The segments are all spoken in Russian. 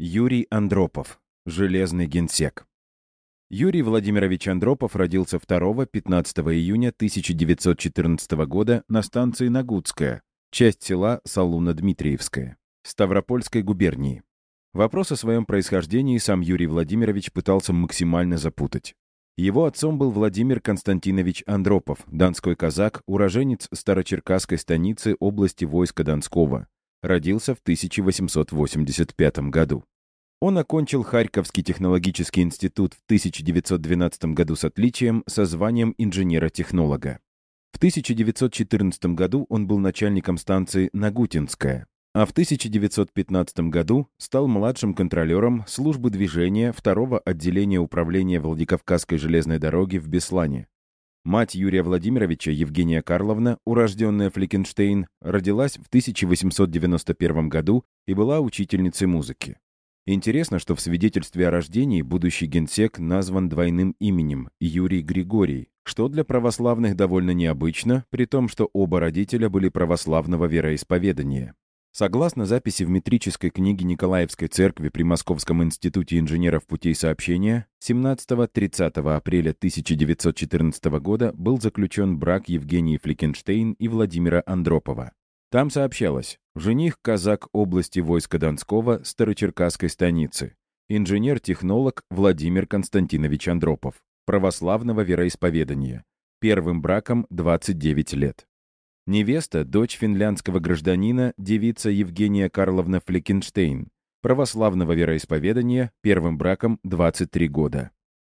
Юрий Андропов. Железный генсек. Юрий Владимирович Андропов родился 2-15 июня 1914 года на станции Нагутская, часть села Салуна-Дмитриевская, Ставропольской губернии. Вопрос о своем происхождении сам Юрий Владимирович пытался максимально запутать. Его отцом был Владимир Константинович Андропов, донской казак, уроженец Старочеркасской станицы области войска Донского. Родился в 1885 году. Он окончил Харьковский технологический институт в 1912 году с отличием со званием инженера-технолога. В 1914 году он был начальником станции Нагутинская, а в 1915 году стал младшим контролером службы движения второго отделения управления Владикавказской железной дороги в Беслане. Мать Юрия Владимировича, Евгения Карловна, урожденная Фликенштейн, родилась в 1891 году и была учительницей музыки. Интересно, что в свидетельстве о рождении будущий генсек назван двойным именем – Юрий Григорий, что для православных довольно необычно, при том, что оба родителя были православного вероисповедания. Согласно записи в метрической книге Николаевской церкви при Московском институте инженеров путей сообщения, 17-30 апреля 1914 года был заключен брак Евгении Фликенштейн и Владимира Андропова. Там сообщалось, жених казак области войска Донского Старочеркасской станицы, инженер-технолог Владимир Константинович Андропов, православного вероисповедания, первым браком 29 лет. Невеста – дочь финляндского гражданина, девица Евгения Карловна Флекенштейн, православного вероисповедания, первым браком 23 года.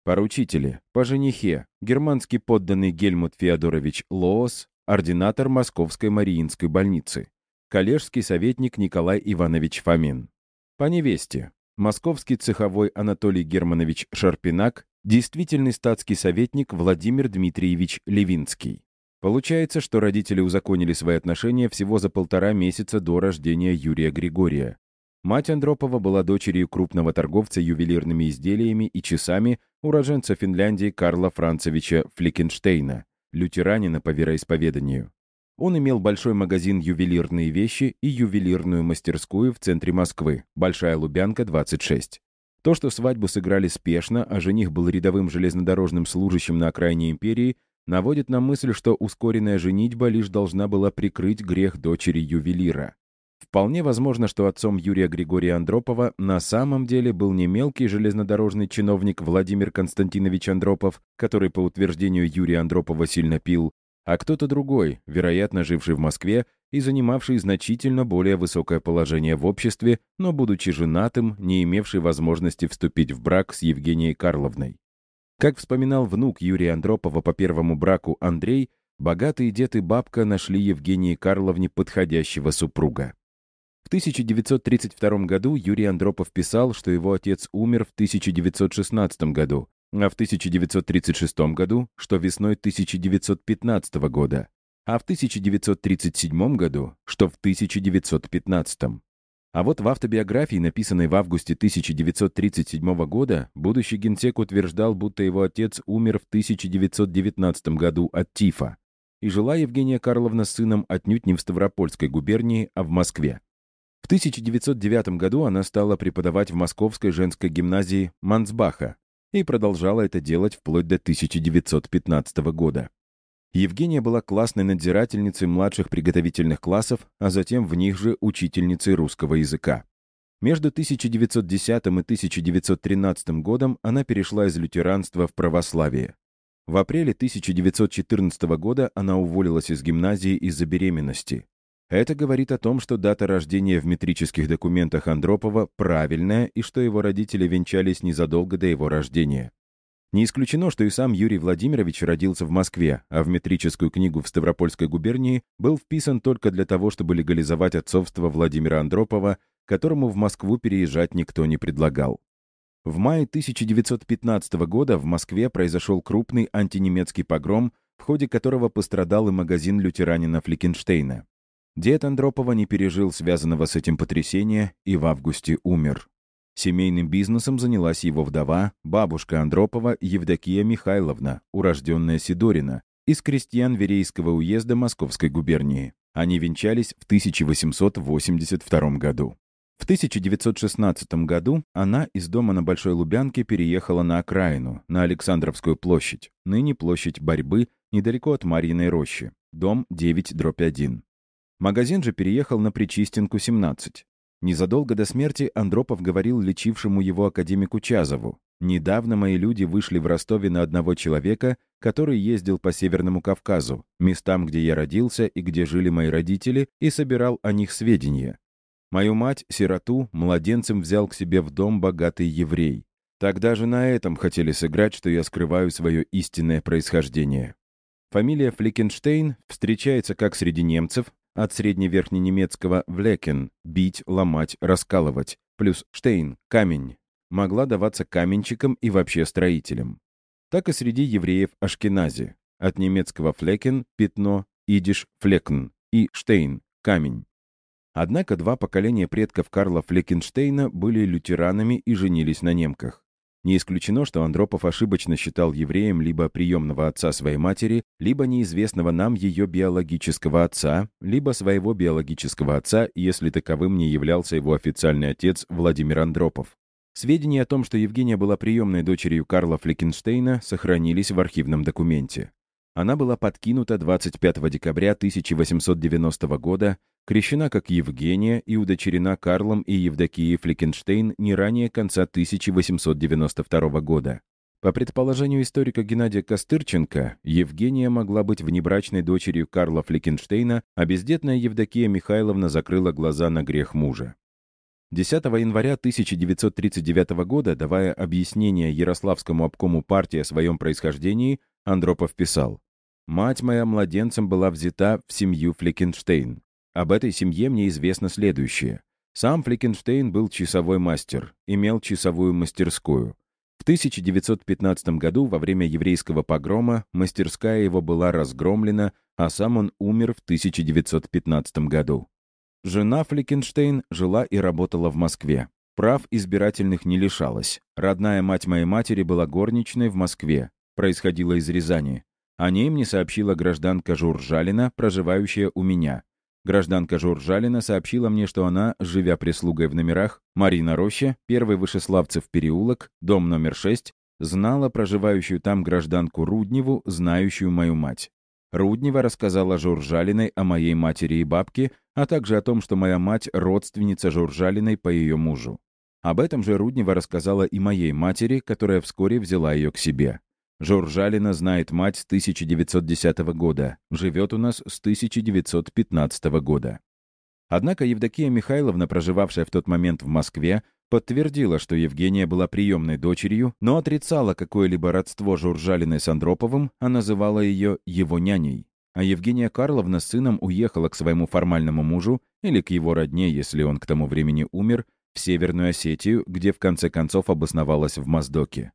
Поручители. По женихе. Германский подданный Гельмут Феодорович Лоос, ординатор Московской Мариинской больницы. Коллежский советник Николай Иванович Фомин. По невесте. Московский цеховой Анатолий Германович Шарпинак, действительный статский советник Владимир Дмитриевич Левинский. Получается, что родители узаконили свои отношения всего за полтора месяца до рождения Юрия Григория. Мать Андропова была дочерью крупного торговца ювелирными изделиями и часами уроженца Финляндии Карла Францевича Фликенштейна, лютеранина по вероисповеданию. Он имел большой магазин «Ювелирные вещи» и ювелирную мастерскую в центре Москвы, Большая Лубянка, 26. То, что свадьбу сыграли спешно, а жених был рядовым железнодорожным служащим на окраине империи, наводит на мысль, что ускоренная женитьба лишь должна была прикрыть грех дочери ювелира. Вполне возможно, что отцом Юрия Григория Андропова на самом деле был не мелкий железнодорожный чиновник Владимир Константинович Андропов, который по утверждению Юрия Андропова сильно пил, а кто-то другой, вероятно, живший в Москве и занимавший значительно более высокое положение в обществе, но, будучи женатым, не имевший возможности вступить в брак с Евгенией Карловной. Как вспоминал внук Юрия Андропова по первому браку Андрей, богатые дед и бабка нашли Евгении Карловне подходящего супруга. В 1932 году Юрий Андропов писал, что его отец умер в 1916 году, а в 1936 году, что весной 1915 года, а в 1937 году, что в 1915. А вот в автобиографии, написанной в августе 1937 года, будущий генсек утверждал, будто его отец умер в 1919 году от тифа. И жила Евгения Карловна с сыном отнюдь не в Ставропольской губернии, а в Москве. В 1909 году она стала преподавать в Московской женской гимназии Мансбаха и продолжала это делать вплоть до 1915 года. Евгения была классной надзирательницей младших приготовительных классов, а затем в них же учительницей русского языка. Между 1910 и 1913 годом она перешла из лютеранства в православие. В апреле 1914 года она уволилась из гимназии из-за беременности. Это говорит о том, что дата рождения в метрических документах Андропова правильная и что его родители венчались незадолго до его рождения. Не исключено, что и сам Юрий Владимирович родился в Москве, а в метрическую книгу в Ставропольской губернии был вписан только для того, чтобы легализовать отцовство Владимира Андропова, которому в Москву переезжать никто не предлагал. В мае 1915 года в Москве произошел крупный антинемецкий погром, в ходе которого пострадал и магазин лютеранина Фликенштейна. Дед Андропова не пережил связанного с этим потрясения и в августе умер. Семейным бизнесом занялась его вдова, бабушка Андропова Евдокия Михайловна, урожденная Сидорина, из крестьян Верейского уезда Московской губернии. Они венчались в 1882 году. В 1916 году она из дома на Большой Лубянке переехала на окраину, на Александровскую площадь, ныне площадь борьбы, недалеко от Марьиной рощи, дом 9-1. Магазин же переехал на Причистенку, 17. Незадолго до смерти Андропов говорил лечившему его академику Чазову, «Недавно мои люди вышли в Ростове на одного человека, который ездил по Северному Кавказу, местам, где я родился и где жили мои родители, и собирал о них сведения. Мою мать, сироту, младенцем взял к себе в дом богатый еврей. Тогда же на этом хотели сыграть, что я скрываю свое истинное происхождение. Фамилия Фликенштейн встречается как среди немцев, от средневерхненемецкого «влекен» — бить, ломать, раскалывать, плюс «штейн» — камень, могла даваться каменщикам и вообще строителям. Так и среди евреев Ашкенази, от немецкого «флекен» — пятно, идиш «флекн» и «штейн» — камень. Однако два поколения предков Карла Флекенштейна были лютеранами и женились на немках. Не исключено, что Андропов ошибочно считал евреем либо приемного отца своей матери, либо неизвестного нам ее биологического отца, либо своего биологического отца, если таковым не являлся его официальный отец Владимир Андропов. Сведения о том, что Евгения была приемной дочерью Карла Флекенштейна, сохранились в архивном документе. Она была подкинута 25 декабря 1890 года, крещена как Евгения и удочерена Карлом и Евдокией Фликенштейн не ранее конца 1892 года. По предположению историка Геннадия Костырченко, Евгения могла быть внебрачной дочерью Карла Фликенштейна, а бездетная Евдокия Михайловна закрыла глаза на грех мужа. 10 января 1939 года, давая объяснение Ярославскому обкому партии о своем происхождении, Андропов писал Мать моя младенцем была взята в семью Фликенштейн. Об этой семье мне известно следующее. Сам Фликенштейн был часовой мастер, имел часовую мастерскую. В 1915 году, во время еврейского погрома, мастерская его была разгромлена, а сам он умер в 1915 году. Жена Фликенштейн жила и работала в Москве. Прав избирательных не лишалась. Родная мать моей матери была горничной в Москве. Происходила из Рязани. О ней мне сообщила гражданка Журжалина, проживающая у меня. Гражданка Журжалина сообщила мне, что она, живя прислугой в номерах, Марина Роща, первый Вышеславцев переулок, дом номер 6, знала проживающую там гражданку Рудневу, знающую мою мать. Руднева рассказала Журжалиной о моей матери и бабке, а также о том, что моя мать — родственница Журжалиной по ее мужу. Об этом же Руднева рассказала и моей матери, которая вскоре взяла ее к себе. Журжалина знает мать с 1910 года, живет у нас с 1915 года. Однако Евдокия Михайловна, проживавшая в тот момент в Москве, подтвердила, что Евгения была приемной дочерью, но отрицала какое-либо родство Журжалиной с Андроповым, а называла ее его няней. А Евгения Карловна с сыном уехала к своему формальному мужу или к его родне, если он к тому времени умер, в Северную Осетию, где в конце концов обосновалась в Моздоке.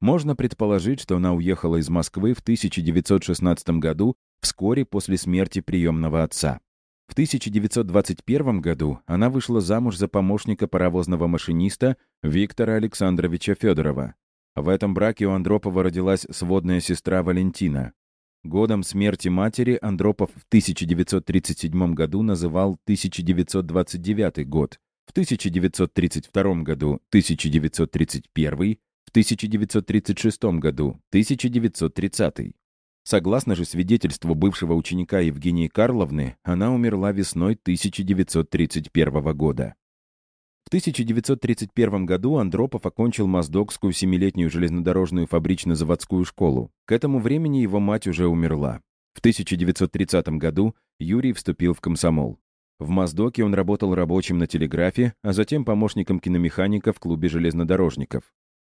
Можно предположить, что она уехала из Москвы в 1916 году, вскоре после смерти приемного отца. В 1921 году она вышла замуж за помощника паровозного машиниста Виктора Александровича Федорова. В этом браке у Андропова родилась сводная сестра Валентина. Годом смерти матери Андропов в 1937 году называл 1929 год, в 1932 году 1931, в 1936 году, 1930. Согласно же свидетельству бывшего ученика Евгении Карловны, она умерла весной 1931 года. В 1931 году Андропов окончил Моздокскую семилетнюю железнодорожную фабрично-заводскую школу. К этому времени его мать уже умерла. В 1930 году Юрий вступил в комсомол. В Моздоке он работал рабочим на телеграфе, а затем помощником киномеханика в клубе железнодорожников.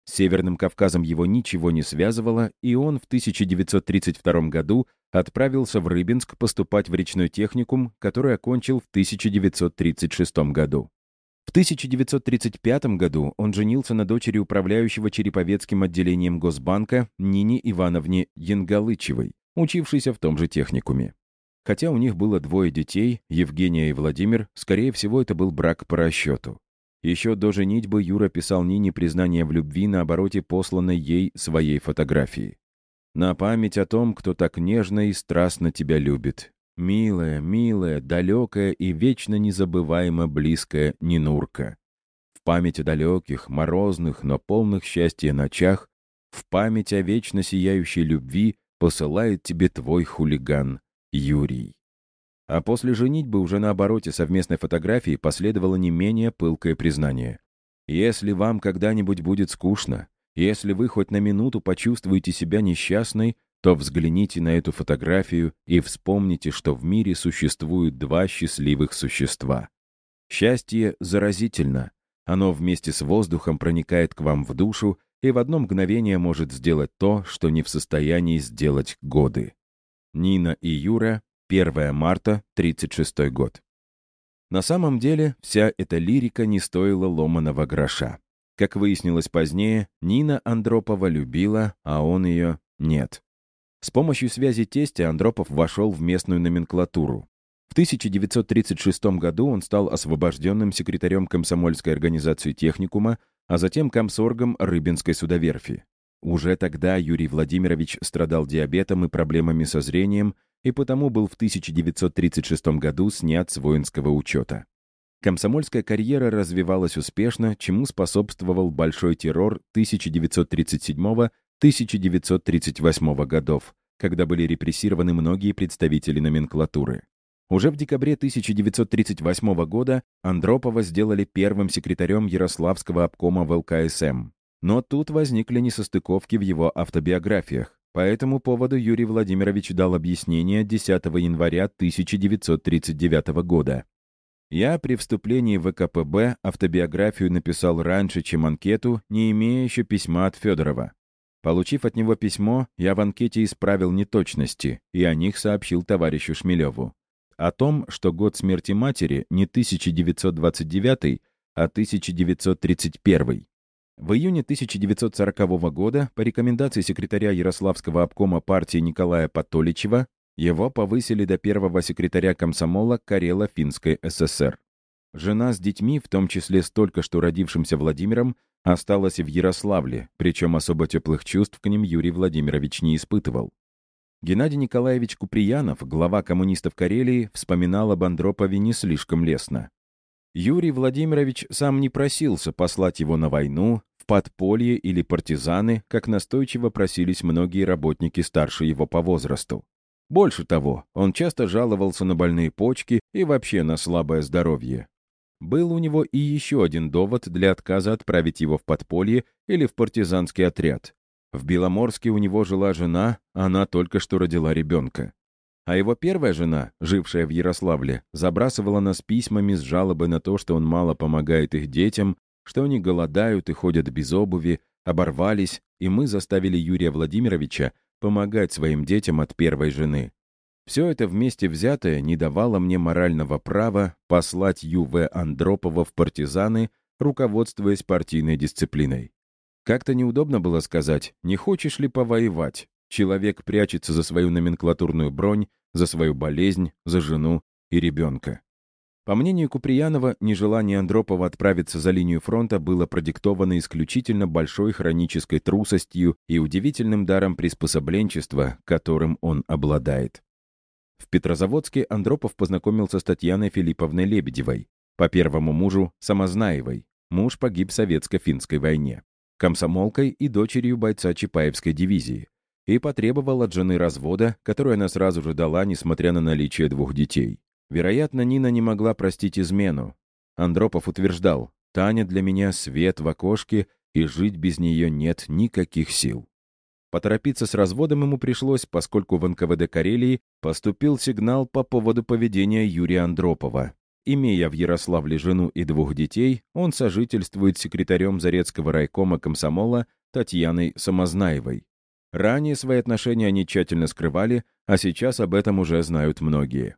С Северным Кавказом его ничего не связывало, и он в 1932 году отправился в Рыбинск поступать в речной техникум, который окончил в 1936 году. В 1935 году он женился на дочери управляющего Череповецким отделением Госбанка Нине Ивановне Янгалычевой, учившейся в том же техникуме. Хотя у них было двое детей, Евгения и Владимир, скорее всего, это был брак по расчету. Еще до женитьбы Юра писал Нине признание в любви на обороте посланной ей своей фотографии. «На память о том, кто так нежно и страстно тебя любит. Милая, милая, далекая и вечно незабываемо близкая Нинурка. В память о далеких, морозных, но полных счастья ночах, в память о вечно сияющей любви посылает тебе твой хулиган Юрий. А после женитьбы уже на обороте совместной фотографии последовало не менее пылкое признание. Если вам когда-нибудь будет скучно, если вы хоть на минуту почувствуете себя несчастной, то взгляните на эту фотографию и вспомните, что в мире существуют два счастливых существа. Счастье заразительно. Оно вместе с воздухом проникает к вам в душу и в одно мгновение может сделать то, что не в состоянии сделать годы. Нина и Юра, 1 марта, 36 год. На самом деле, вся эта лирика не стоила ломаного гроша. Как выяснилось позднее, Нина Андропова любила, а он ее нет. С помощью связи тестя Андропов вошел в местную номенклатуру. В 1936 году он стал освобожденным секретарем комсомольской организации техникума, а затем комсоргом Рыбинской судоверфи. Уже тогда Юрий Владимирович страдал диабетом и проблемами со зрением, и потому был в 1936 году снят с воинского учета. Комсомольская карьера развивалась успешно, чему способствовал большой террор 1937 1938 годов, когда были репрессированы многие представители номенклатуры. Уже в декабре 1938 года Андропова сделали первым секретарем Ярославского обкома в ЛКСМ. Но тут возникли несостыковки в его автобиографиях. По этому поводу Юрий Владимирович дал объяснение 10 января 1939 года. Я при вступлении в ВКПБ автобиографию написал раньше, чем анкету, не имея еще письма от Федорова. Получив от него письмо, я в анкете исправил неточности и о них сообщил товарищу Шмелеву. О том, что год смерти матери не 1929, а 1931. В июне 1940 года по рекомендации секретаря Ярославского обкома партии Николая Патоличева его повысили до первого секретаря комсомола Карела-Финской ССР. Жена с детьми, в том числе с только что родившимся Владимиром, осталась в Ярославле, причем особо теплых чувств к ним Юрий Владимирович не испытывал. Геннадий Николаевич Куприянов, глава коммунистов Карелии, вспоминал об Андропове не слишком лестно. Юрий Владимирович сам не просился послать его на войну, в подполье или партизаны, как настойчиво просились многие работники старше его по возрасту. Больше того, он часто жаловался на больные почки и вообще на слабое здоровье. Был у него и еще один довод для отказа отправить его в подполье или в партизанский отряд. В Беломорске у него жила жена, она только что родила ребенка. А его первая жена, жившая в Ярославле, забрасывала нас письмами с жалобой на то, что он мало помогает их детям, что они голодают и ходят без обуви, оборвались, и мы заставили Юрия Владимировича помогать своим детям от первой жены. Все это вместе взятое не давало мне морального права послать Ю.В. Андропова в партизаны, руководствуясь партийной дисциплиной. Как-то неудобно было сказать, не хочешь ли повоевать? Человек прячется за свою номенклатурную бронь, за свою болезнь, за жену и ребенка. По мнению Куприянова, нежелание Андропова отправиться за линию фронта было продиктовано исключительно большой хронической трусостью и удивительным даром приспособленчества, которым он обладает. В Петрозаводске Андропов познакомился с Татьяной Филипповной Лебедевой, по первому мужу Самознаевой. Муж погиб в советско-финской войне. Комсомолкой и дочерью бойца Чапаевской дивизии. И потребовал от жены развода, которую она сразу же дала, несмотря на наличие двух детей. Вероятно, Нина не могла простить измену. Андропов утверждал, «Таня для меня свет в окошке, и жить без нее нет никаких сил». Поторопиться с разводом ему пришлось, поскольку в НКВД Карелии поступил сигнал по поводу поведения Юрия Андропова. Имея в Ярославле жену и двух детей, он сожительствует с секретарем Зарецкого райкома комсомола Татьяной Самознаевой. Ранее свои отношения они тщательно скрывали, а сейчас об этом уже знают многие.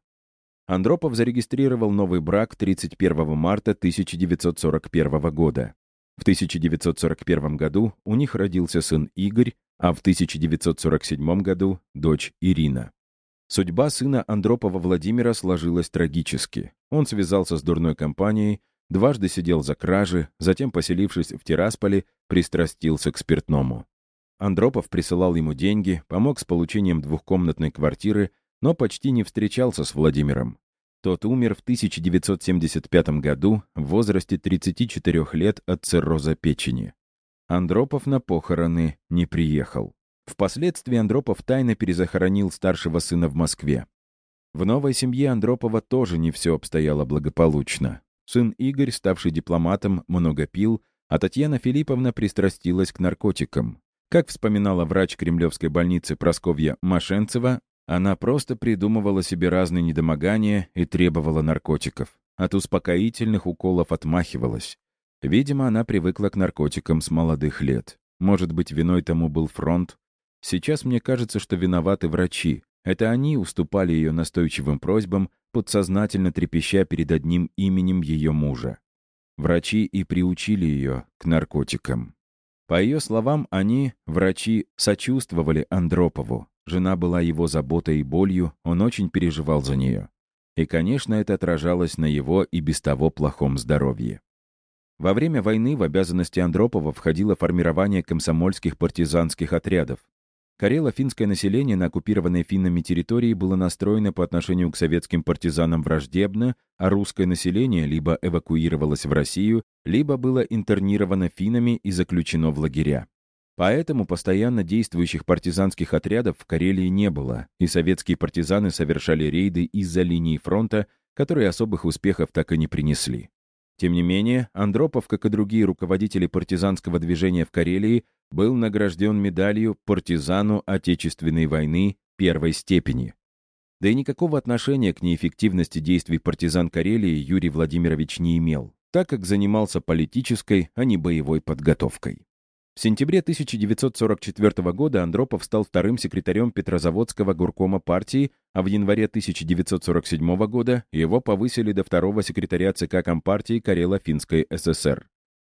Андропов зарегистрировал новый брак 31 марта 1941 года. В 1941 году у них родился сын Игорь, а в 1947 году — дочь Ирина. Судьба сына Андропова Владимира сложилась трагически. Он связался с дурной компанией, дважды сидел за кражи, затем, поселившись в Тирасполе, пристрастился к спиртному. Андропов присылал ему деньги, помог с получением двухкомнатной квартиры, но почти не встречался с Владимиром. Тот умер в 1975 году в возрасте 34 лет от цирроза печени. Андропов на похороны не приехал. Впоследствии Андропов тайно перезахоронил старшего сына в Москве. В новой семье Андропова тоже не все обстояло благополучно. Сын Игорь, ставший дипломатом, много пил, а Татьяна Филипповна пристрастилась к наркотикам. Как вспоминала врач Кремлевской больницы Просковья Машенцева, она просто придумывала себе разные недомогания и требовала наркотиков. От успокоительных уколов отмахивалась. Видимо, она привыкла к наркотикам с молодых лет. Может быть, виной тому был фронт, Сейчас мне кажется, что виноваты врачи. Это они уступали ее настойчивым просьбам, подсознательно трепеща перед одним именем ее мужа. Врачи и приучили ее к наркотикам. По ее словам, они, врачи, сочувствовали Андропову. Жена была его заботой и болью, он очень переживал за нее. И, конечно, это отражалось на его и без того плохом здоровье. Во время войны в обязанности Андропова входило формирование комсомольских партизанских отрядов. Карело-финское население на оккупированной финнами территории было настроено по отношению к советским партизанам враждебно, а русское население либо эвакуировалось в Россию, либо было интернировано финнами и заключено в лагеря. Поэтому постоянно действующих партизанских отрядов в Карелии не было, и советские партизаны совершали рейды из-за линии фронта, которые особых успехов так и не принесли. Тем не менее, Андропов, как и другие руководители партизанского движения в Карелии, был награжден медалью «Партизану Отечественной войны первой степени». Да и никакого отношения к неэффективности действий партизан Карелии Юрий Владимирович не имел, так как занимался политической, а не боевой подготовкой. В сентябре 1944 года Андропов стал вторым секретарем Петрозаводского горкома партии, а в январе 1947 года его повысили до второго секретаря ЦК Компартии Карело-Финской ССР.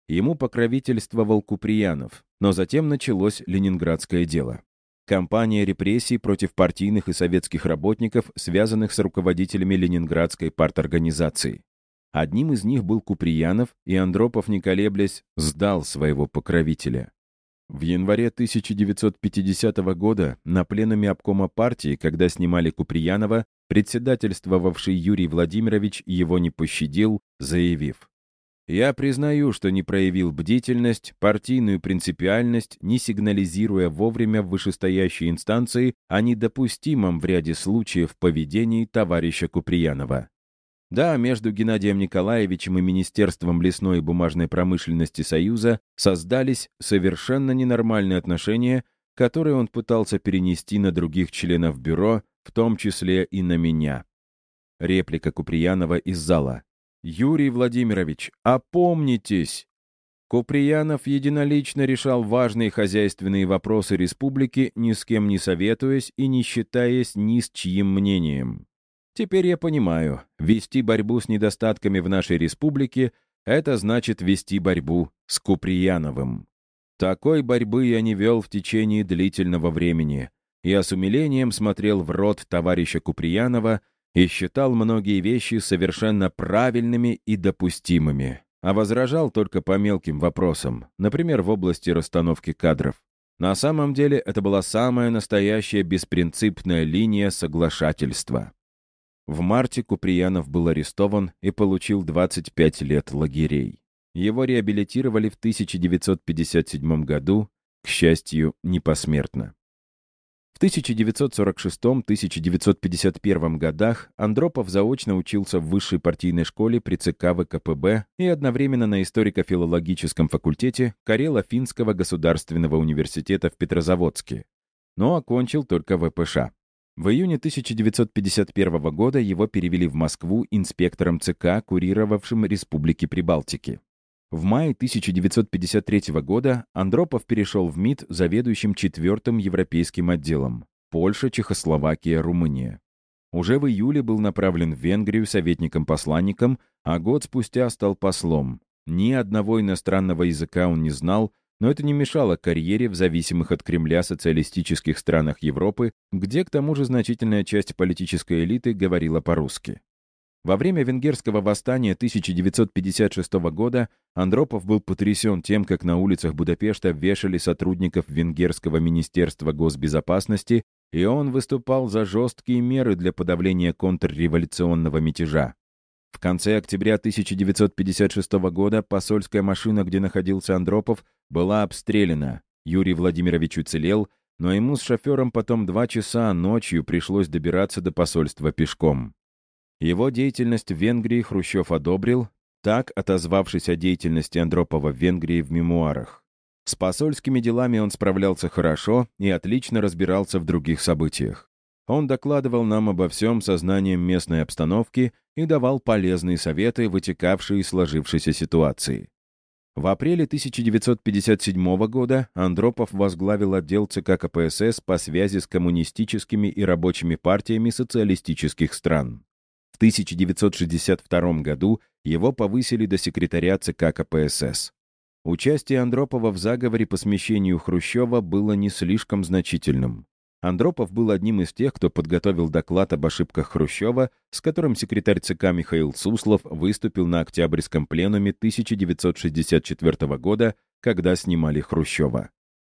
Ему покровительствовал Куприянов, но затем началось Ленинградское дело. Кампания репрессий против партийных и советских работников, связанных с руководителями Ленинградской парторганизации. Одним из них был Куприянов, и Андропов, не колеблясь, сдал своего покровителя. В январе 1950 года на пленуме обкома партии, когда снимали Куприянова, председательствовавший Юрий Владимирович его не пощадил, заявив «Я признаю, что не проявил бдительность, партийную принципиальность, не сигнализируя вовремя вышестоящей инстанции о недопустимом в ряде случаев поведении товарища Куприянова. Да, между Геннадием Николаевичем и Министерством лесной и бумажной промышленности Союза создались совершенно ненормальные отношения, которые он пытался перенести на других членов бюро, в том числе и на меня. Реплика Куприянова из зала. «Юрий Владимирович, опомнитесь!» Куприянов единолично решал важные хозяйственные вопросы республики, ни с кем не советуясь и не считаясь ни с чьим мнением. Теперь я понимаю, вести борьбу с недостатками в нашей республике — это значит вести борьбу с Куприяновым. Такой борьбы я не вел в течение длительного времени. Я с умилением смотрел в рот товарища Куприянова и считал многие вещи совершенно правильными и допустимыми, а возражал только по мелким вопросам, например, в области расстановки кадров. На самом деле это была самая настоящая беспринципная линия соглашательства. В марте Куприянов был арестован и получил 25 лет лагерей. Его реабилитировали в 1957 году, к счастью, не посмертно. В 1946-1951 годах Андропов заочно учился в высшей партийной школе при ЦК ВКПБ и одновременно на историко-филологическом факультете Карело-Финского государственного университета в Петрозаводске, но окончил только ВПШ. В июне 1951 года его перевели в Москву инспектором ЦК, курировавшим Республики Прибалтики. В мае 1953 года Андропов перешел в МИД заведующим четвертым европейским отделом Польша, Чехословакия, Румыния. Уже в июле был направлен в Венгрию советником-посланником, а год спустя стал послом. Ни одного иностранного языка он не знал, но это не мешало карьере в зависимых от Кремля социалистических странах Европы, где к тому же значительная часть политической элиты говорила по-русски. Во время венгерского восстания 1956 года Андропов был потрясен тем, как на улицах Будапешта вешали сотрудников Венгерского министерства госбезопасности, и он выступал за жесткие меры для подавления контрреволюционного мятежа. В конце октября 1956 года посольская машина, где находился Андропов, была обстреляна. Юрий Владимирович уцелел, но ему с шофером потом два часа ночью пришлось добираться до посольства пешком. Его деятельность в Венгрии Хрущев одобрил, так отозвавшись о деятельности Андропова в Венгрии в мемуарах. С посольскими делами он справлялся хорошо и отлично разбирался в других событиях. Он докладывал нам обо всем сознанием местной обстановки и давал полезные советы, вытекавшие из сложившейся ситуации. В апреле 1957 года Андропов возглавил отдел ЦК КПСС по связи с коммунистическими и рабочими партиями социалистических стран. В 1962 году его повысили до секретаря ЦК КПСС. Участие Андропова в заговоре по смещению Хрущева было не слишком значительным. Андропов был одним из тех, кто подготовил доклад об ошибках Хрущева, с которым секретарь ЦК Михаил Суслов выступил на Октябрьском пленуме 1964 года, когда снимали Хрущева.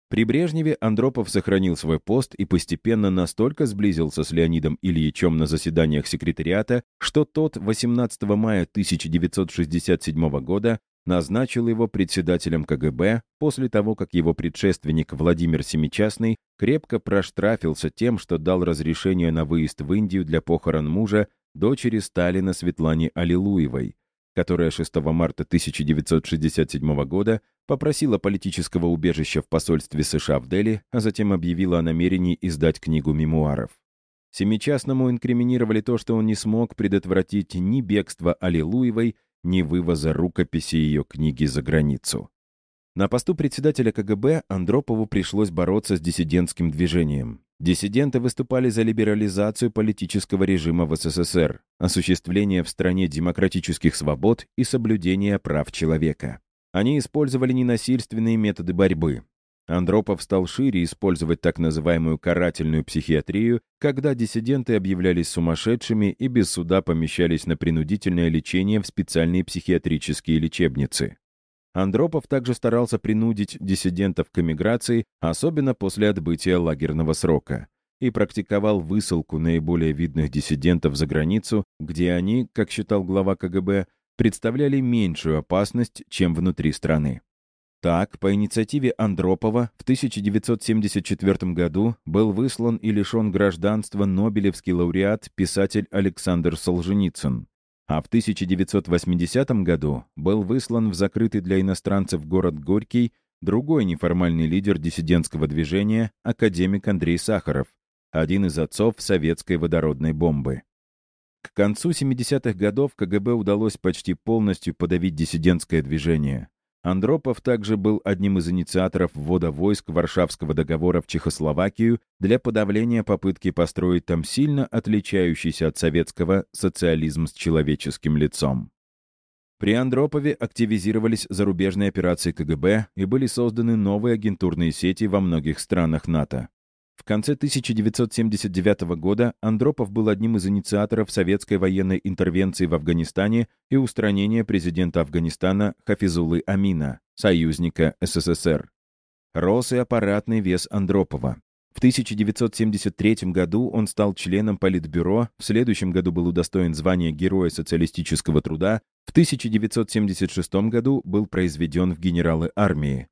При Брежневе Андропов сохранил свой пост и постепенно настолько сблизился с Леонидом Ильичем на заседаниях секретариата, что тот 18 мая 1967 года назначил его председателем КГБ после того, как его предшественник Владимир Семичастный крепко проштрафился тем, что дал разрешение на выезд в Индию для похорон мужа дочери Сталина Светлане Аллилуевой, которая 6 марта 1967 года попросила политического убежища в посольстве США в Дели, а затем объявила о намерении издать книгу мемуаров. Семичастному инкриминировали то, что он не смог предотвратить ни бегство Аллилуевой, ни вывоза рукописи ее книги за границу. На посту председателя КГБ Андропову пришлось бороться с диссидентским движением. Диссиденты выступали за либерализацию политического режима в СССР, осуществление в стране демократических свобод и соблюдение прав человека. Они использовали ненасильственные методы борьбы, Андропов стал шире использовать так называемую карательную психиатрию, когда диссиденты объявлялись сумасшедшими и без суда помещались на принудительное лечение в специальные психиатрические лечебницы. Андропов также старался принудить диссидентов к эмиграции, особенно после отбытия лагерного срока, и практиковал высылку наиболее видных диссидентов за границу, где они, как считал глава КГБ, представляли меньшую опасность, чем внутри страны. Так, по инициативе Андропова в 1974 году был выслан и лишен гражданства Нобелевский лауреат писатель Александр Солженицын, а в 1980 году был выслан в закрытый для иностранцев город Горький другой неформальный лидер диссидентского движения, академик Андрей Сахаров, один из отцов советской водородной бомбы. К концу 70-х годов КГБ удалось почти полностью подавить диссидентское движение. Андропов также был одним из инициаторов ввода войск Варшавского договора в Чехословакию для подавления попытки построить там сильно отличающийся от советского социализм с человеческим лицом. При Андропове активизировались зарубежные операции КГБ и были созданы новые агентурные сети во многих странах НАТО. В конце 1979 года Андропов был одним из инициаторов советской военной интервенции в Афганистане и устранения президента Афганистана Хафизулы Амина, союзника СССР. Рос и аппаратный вес Андропова. В 1973 году он стал членом Политбюро, в следующем году был удостоен звания Героя социалистического труда, в 1976 году был произведен в генералы армии.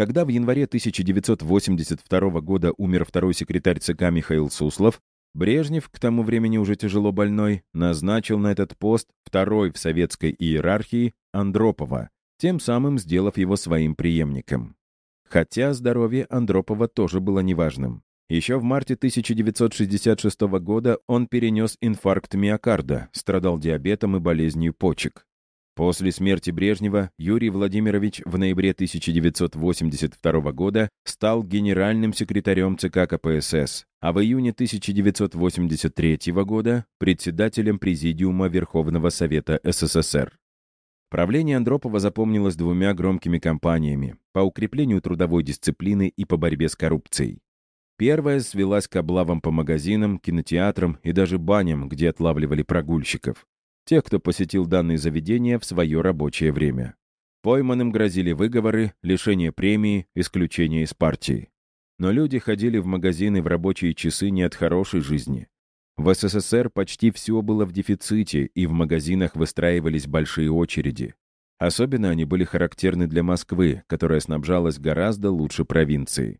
Когда в январе 1982 года умер второй секретарь ЦК Михаил Суслов, Брежнев, к тому времени уже тяжело больной, назначил на этот пост второй в советской иерархии Андропова, тем самым сделав его своим преемником. Хотя здоровье Андропова тоже было неважным. Еще в марте 1966 года он перенес инфаркт миокарда, страдал диабетом и болезнью почек. После смерти Брежнева Юрий Владимирович в ноябре 1982 года стал генеральным секретарем ЦК КПСС, а в июне 1983 года председателем Президиума Верховного Совета СССР. Правление Андропова запомнилось двумя громкими кампаниями по укреплению трудовой дисциплины и по борьбе с коррупцией. Первая свелась к облавам по магазинам, кинотеатрам и даже баням, где отлавливали прогульщиков тех, кто посетил данные заведения в свое рабочее время. Пойманным грозили выговоры, лишение премии, исключение из партии. Но люди ходили в магазины в рабочие часы не от хорошей жизни. В СССР почти все было в дефиците, и в магазинах выстраивались большие очереди. Особенно они были характерны для Москвы, которая снабжалась гораздо лучше провинции.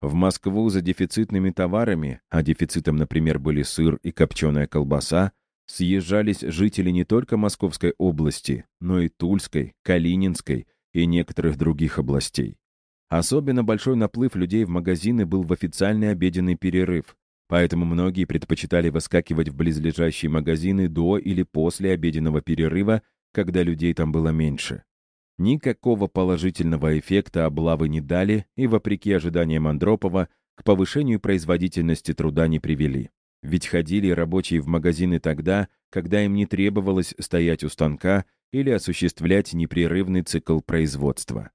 В Москву за дефицитными товарами, а дефицитом, например, были сыр и копченая колбаса, съезжались жители не только Московской области, но и Тульской, Калининской и некоторых других областей. Особенно большой наплыв людей в магазины был в официальный обеденный перерыв, поэтому многие предпочитали выскакивать в близлежащие магазины до или после обеденного перерыва, когда людей там было меньше. Никакого положительного эффекта облавы не дали и, вопреки ожиданиям Андропова, к повышению производительности труда не привели. Ведь ходили рабочие в магазины тогда, когда им не требовалось стоять у станка или осуществлять непрерывный цикл производства.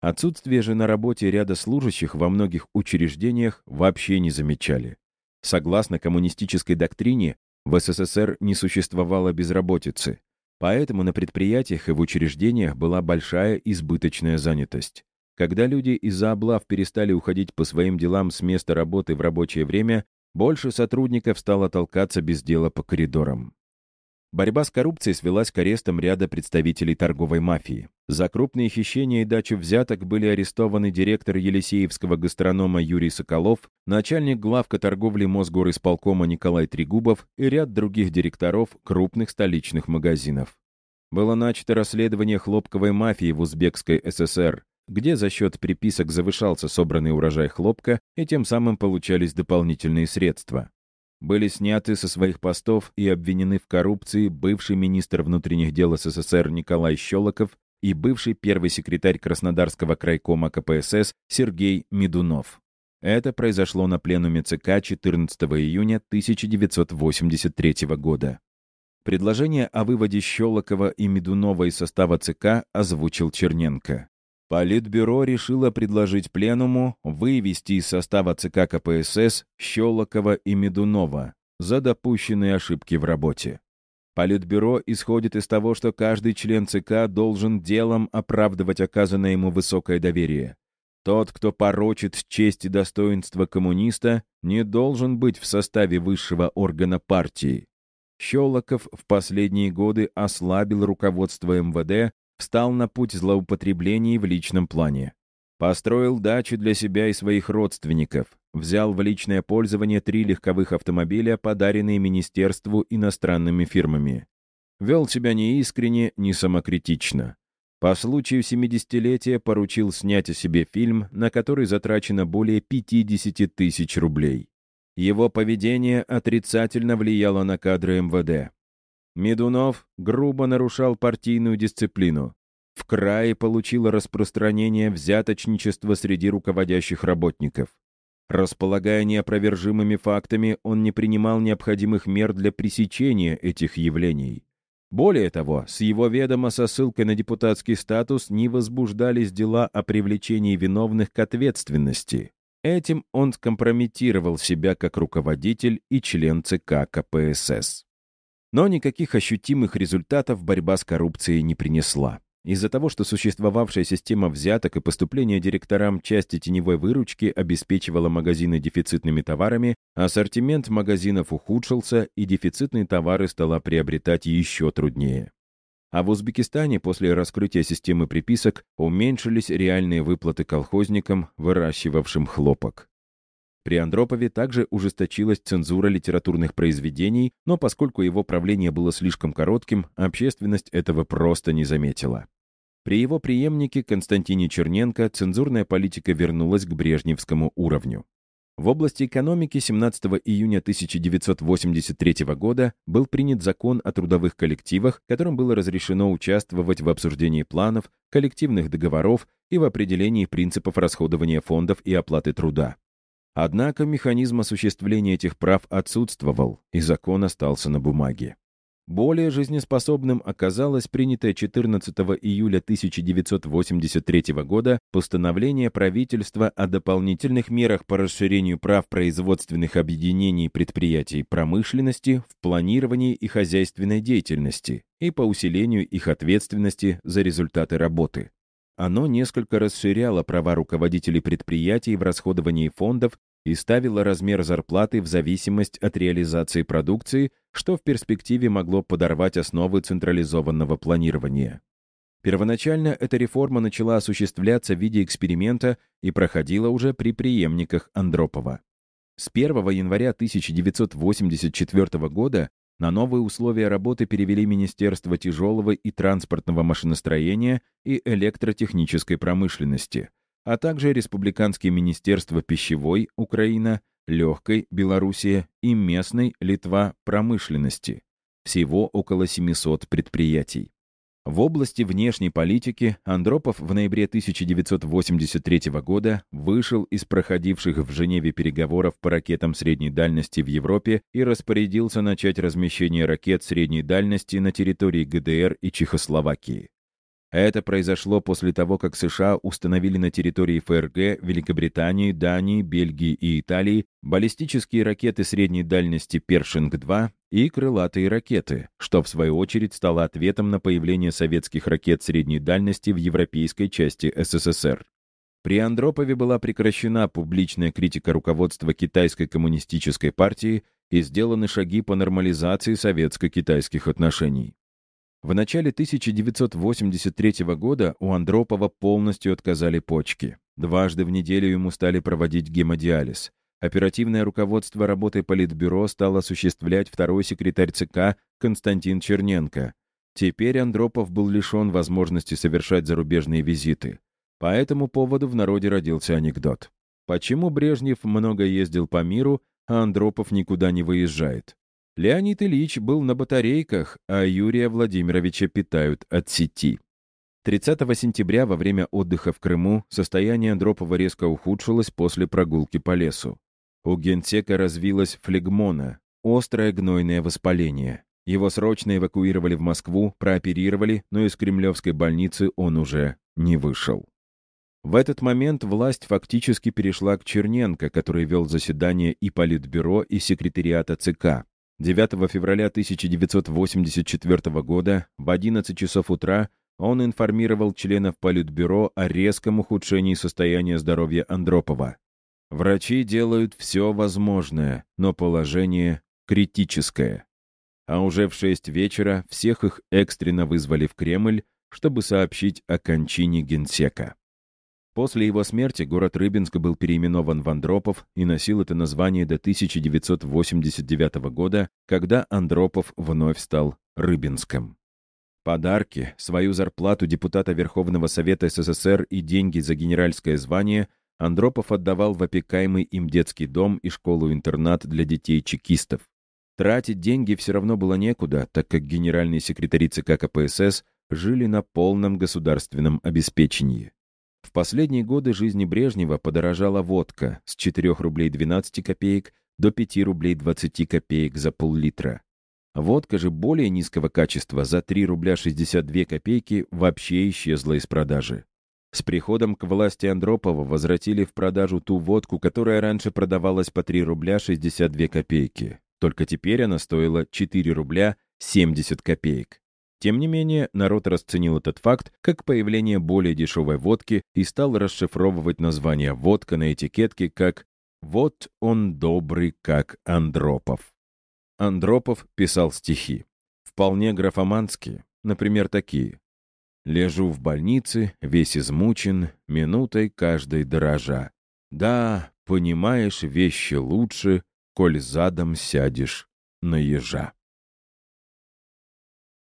Отсутствие же на работе ряда служащих во многих учреждениях вообще не замечали. Согласно коммунистической доктрине, в СССР не существовало безработицы, поэтому на предприятиях и в учреждениях была большая избыточная занятость. Когда люди из-за облав перестали уходить по своим делам с места работы в рабочее время, больше сотрудников стало толкаться без дела по коридорам. Борьба с коррупцией свелась к арестам ряда представителей торговой мафии. За крупные хищения и дачу взяток были арестованы директор Елисеевского гастронома Юрий Соколов, начальник главка торговли Мосгорисполкома Николай Трегубов и ряд других директоров крупных столичных магазинов. Было начато расследование хлопковой мафии в Узбекской ССР, где за счет приписок завышался собранный урожай хлопка и тем самым получались дополнительные средства были сняты со своих постов и обвинены в коррупции бывший министр внутренних дел СССР Николай Щелоков и бывший первый секретарь Краснодарского крайкома КПСС Сергей Медунов. Это произошло на пленуме ЦК 14 июня 1983 года. Предложение о выводе Щелокова и Медунова из состава ЦК озвучил Черненко. Политбюро решило предложить Пленуму вывести из состава ЦК КПСС Щелокова и Медунова за допущенные ошибки в работе. Политбюро исходит из того, что каждый член ЦК должен делом оправдывать оказанное ему высокое доверие. Тот, кто порочит честь и достоинство коммуниста, не должен быть в составе высшего органа партии. Щелоков в последние годы ослабил руководство МВД, встал на путь злоупотреблений в личном плане. Построил дачу для себя и своих родственников, взял в личное пользование три легковых автомобиля, подаренные Министерству иностранными фирмами. Вел себя неискренне, не самокритично. По случаю 70-летия поручил снять о себе фильм, на который затрачено более 50 тысяч рублей. Его поведение отрицательно влияло на кадры МВД. Медунов грубо нарушал партийную дисциплину. В крае получило распространение взяточничества среди руководящих работников. Располагая неопровержимыми фактами, он не принимал необходимых мер для пресечения этих явлений. Более того, с его ведома со ссылкой на депутатский статус не возбуждались дела о привлечении виновных к ответственности. Этим он скомпрометировал себя как руководитель и член ЦК КПСС. Но никаких ощутимых результатов борьба с коррупцией не принесла. Из-за того, что существовавшая система взяток и поступления директорам части теневой выручки обеспечивала магазины дефицитными товарами, ассортимент магазинов ухудшился, и дефицитные товары стало приобретать еще труднее. А в Узбекистане после раскрытия системы приписок уменьшились реальные выплаты колхозникам, выращивавшим хлопок. При Андропове также ужесточилась цензура литературных произведений, но поскольку его правление было слишком коротким, общественность этого просто не заметила. При его преемнике Константине Черненко цензурная политика вернулась к брежневскому уровню. В области экономики 17 июня 1983 года был принят закон о трудовых коллективах, которым было разрешено участвовать в обсуждении планов, коллективных договоров и в определении принципов расходования фондов и оплаты труда. Однако механизм осуществления этих прав отсутствовал, и закон остался на бумаге. Более жизнеспособным оказалось принятое 14 июля 1983 года постановление правительства о дополнительных мерах по расширению прав производственных объединений предприятий промышленности в планировании и хозяйственной деятельности и по усилению их ответственности за результаты работы. Оно несколько расширяло права руководителей предприятий в расходовании фондов и ставило размер зарплаты в зависимость от реализации продукции, что в перспективе могло подорвать основы централизованного планирования. Первоначально эта реформа начала осуществляться в виде эксперимента и проходила уже при преемниках Андропова. С 1 января 1984 года на новые условия работы перевели Министерство тяжелого и транспортного машиностроения и электротехнической промышленности, а также Республиканские министерства пищевой Украина, легкой Белоруссия и местной Литва промышленности. Всего около 700 предприятий. В области внешней политики Андропов в ноябре 1983 года вышел из проходивших в Женеве переговоров по ракетам средней дальности в Европе и распорядился начать размещение ракет средней дальности на территории ГДР и Чехословакии. Это произошло после того, как США установили на территории ФРГ, Великобритании, Дании, Бельгии и Италии баллистические ракеты средней дальности «Першинг-2» и крылатые ракеты, что в свою очередь стало ответом на появление советских ракет средней дальности в европейской части СССР. При Андропове была прекращена публичная критика руководства Китайской коммунистической партии и сделаны шаги по нормализации советско-китайских отношений. В начале 1983 года у Андропова полностью отказали почки. Дважды в неделю ему стали проводить гемодиализ. Оперативное руководство работы Политбюро стал осуществлять второй секретарь ЦК Константин Черненко. Теперь Андропов был лишен возможности совершать зарубежные визиты. По этому поводу в народе родился анекдот. Почему Брежнев много ездил по миру, а Андропов никуда не выезжает? Леонид Ильич был на батарейках, а Юрия Владимировича питают от сети. 30 сентября во время отдыха в Крыму состояние Андропова резко ухудшилось после прогулки по лесу. У генсека развилась флегмона, острое гнойное воспаление. Его срочно эвакуировали в Москву, прооперировали, но из кремлевской больницы он уже не вышел. В этот момент власть фактически перешла к Черненко, который вел заседание и Политбюро, и секретариата ЦК. 9 февраля 1984 года в 11 часов утра он информировал членов Политбюро о резком ухудшении состояния здоровья Андропова. Врачи делают все возможное, но положение критическое. А уже в 6 вечера всех их экстренно вызвали в Кремль, чтобы сообщить о кончине генсека. После его смерти город Рыбинск был переименован в Андропов и носил это название до 1989 года, когда Андропов вновь стал Рыбинском. Подарки, свою зарплату депутата Верховного Совета СССР и деньги за генеральское звание Андропов отдавал в опекаемый им детский дом и школу-интернат для детей-чекистов. Тратить деньги все равно было некуда, так как генеральные секретари ЦК КПСС жили на полном государственном обеспечении. В последние годы жизни Брежнева подорожала водка с 4 рублей 12 копеек до 5 рублей 20 копеек за пол-литра. Водка же более низкого качества за 3 рубля 62 копейки вообще исчезла из продажи. С приходом к власти Андропова возвратили в продажу ту водку, которая раньше продавалась по 3 рубля 62 копейки. Только теперь она стоила 4 рубля 70 копеек. Тем не менее, народ расценил этот факт как появление более дешевой водки и стал расшифровывать название водка на этикетке как «Вот он добрый, как Андропов». Андропов писал стихи. Вполне графоманские, например, такие. «Лежу в больнице, весь измучен, минутой каждой дорожа. Да, понимаешь вещи лучше, коль задом сядешь на ежа».